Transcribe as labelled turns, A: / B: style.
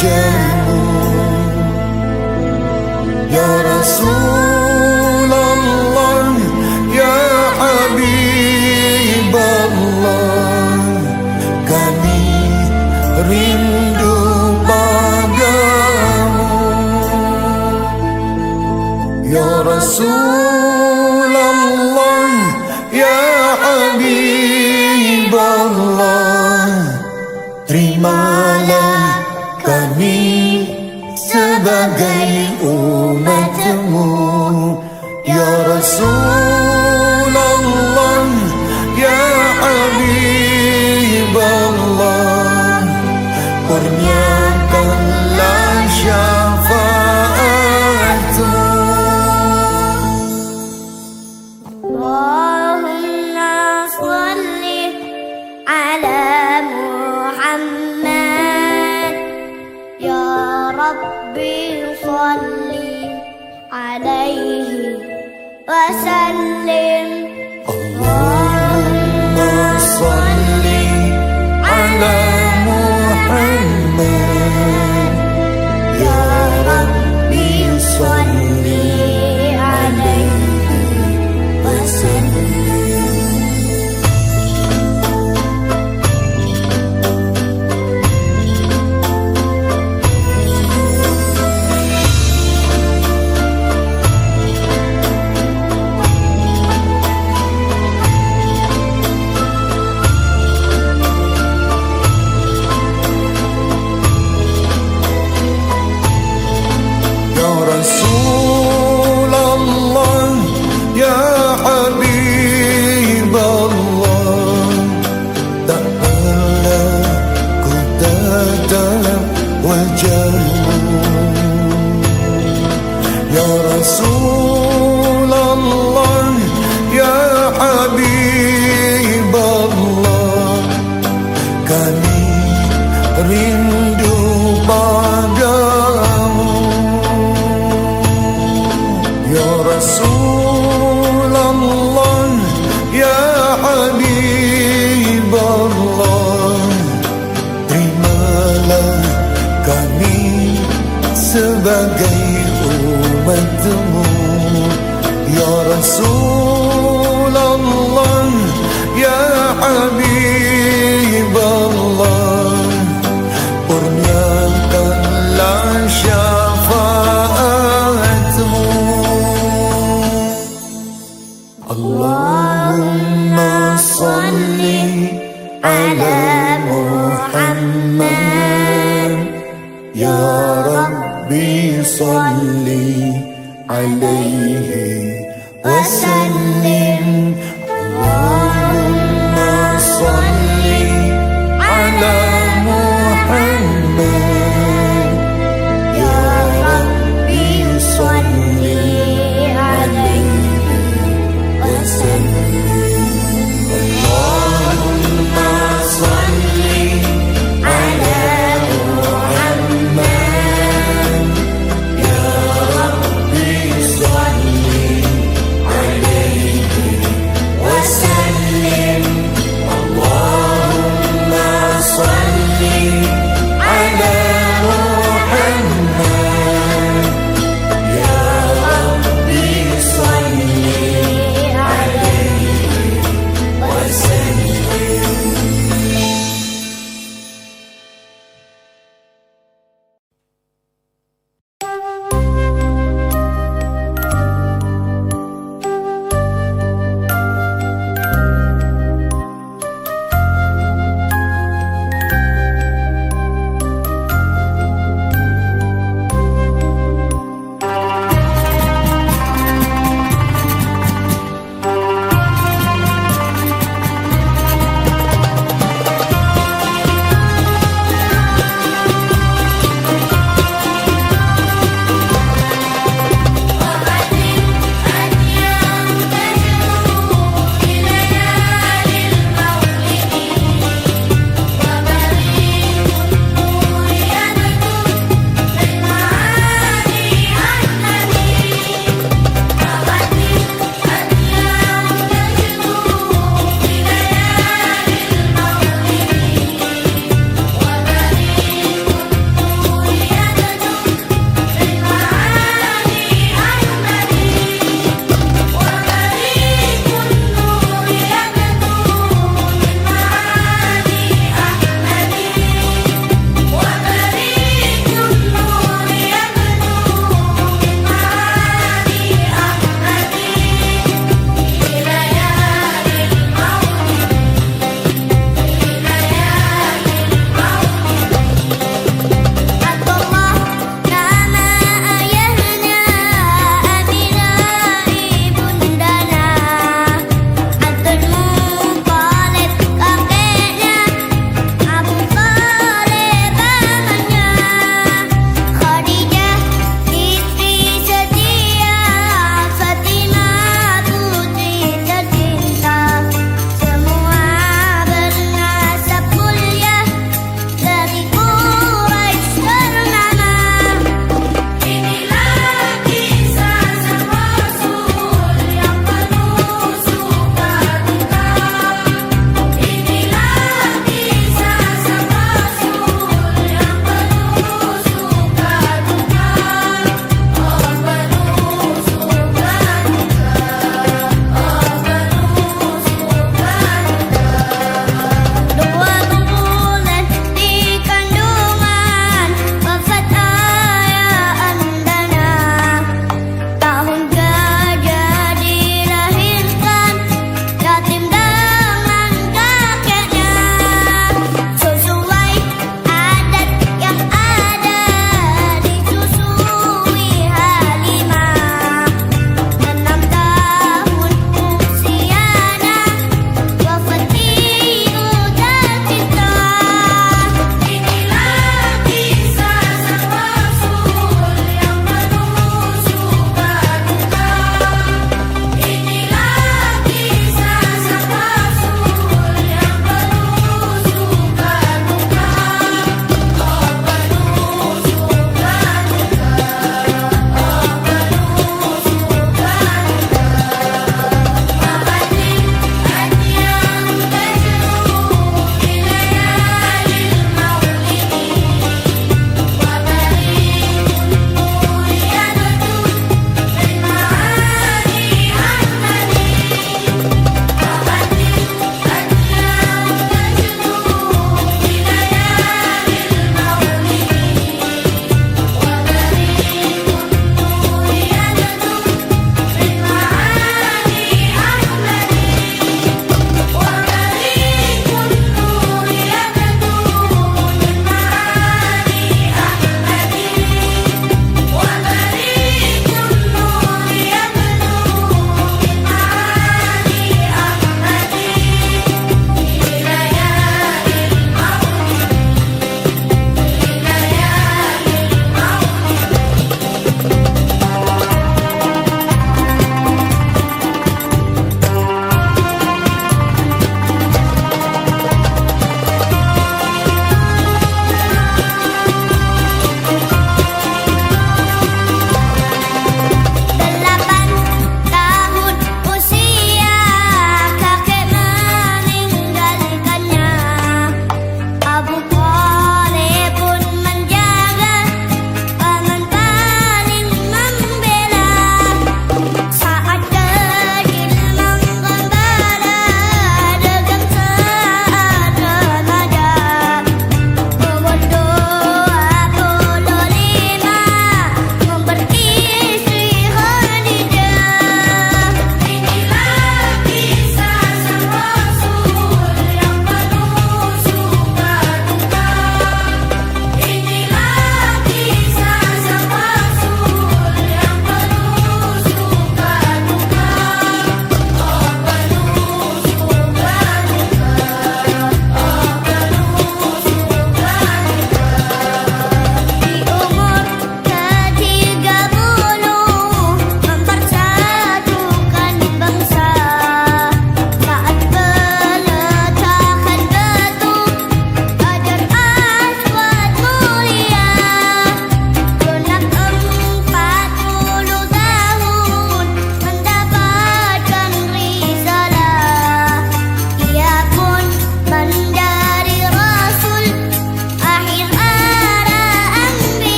A: 夜もよろそう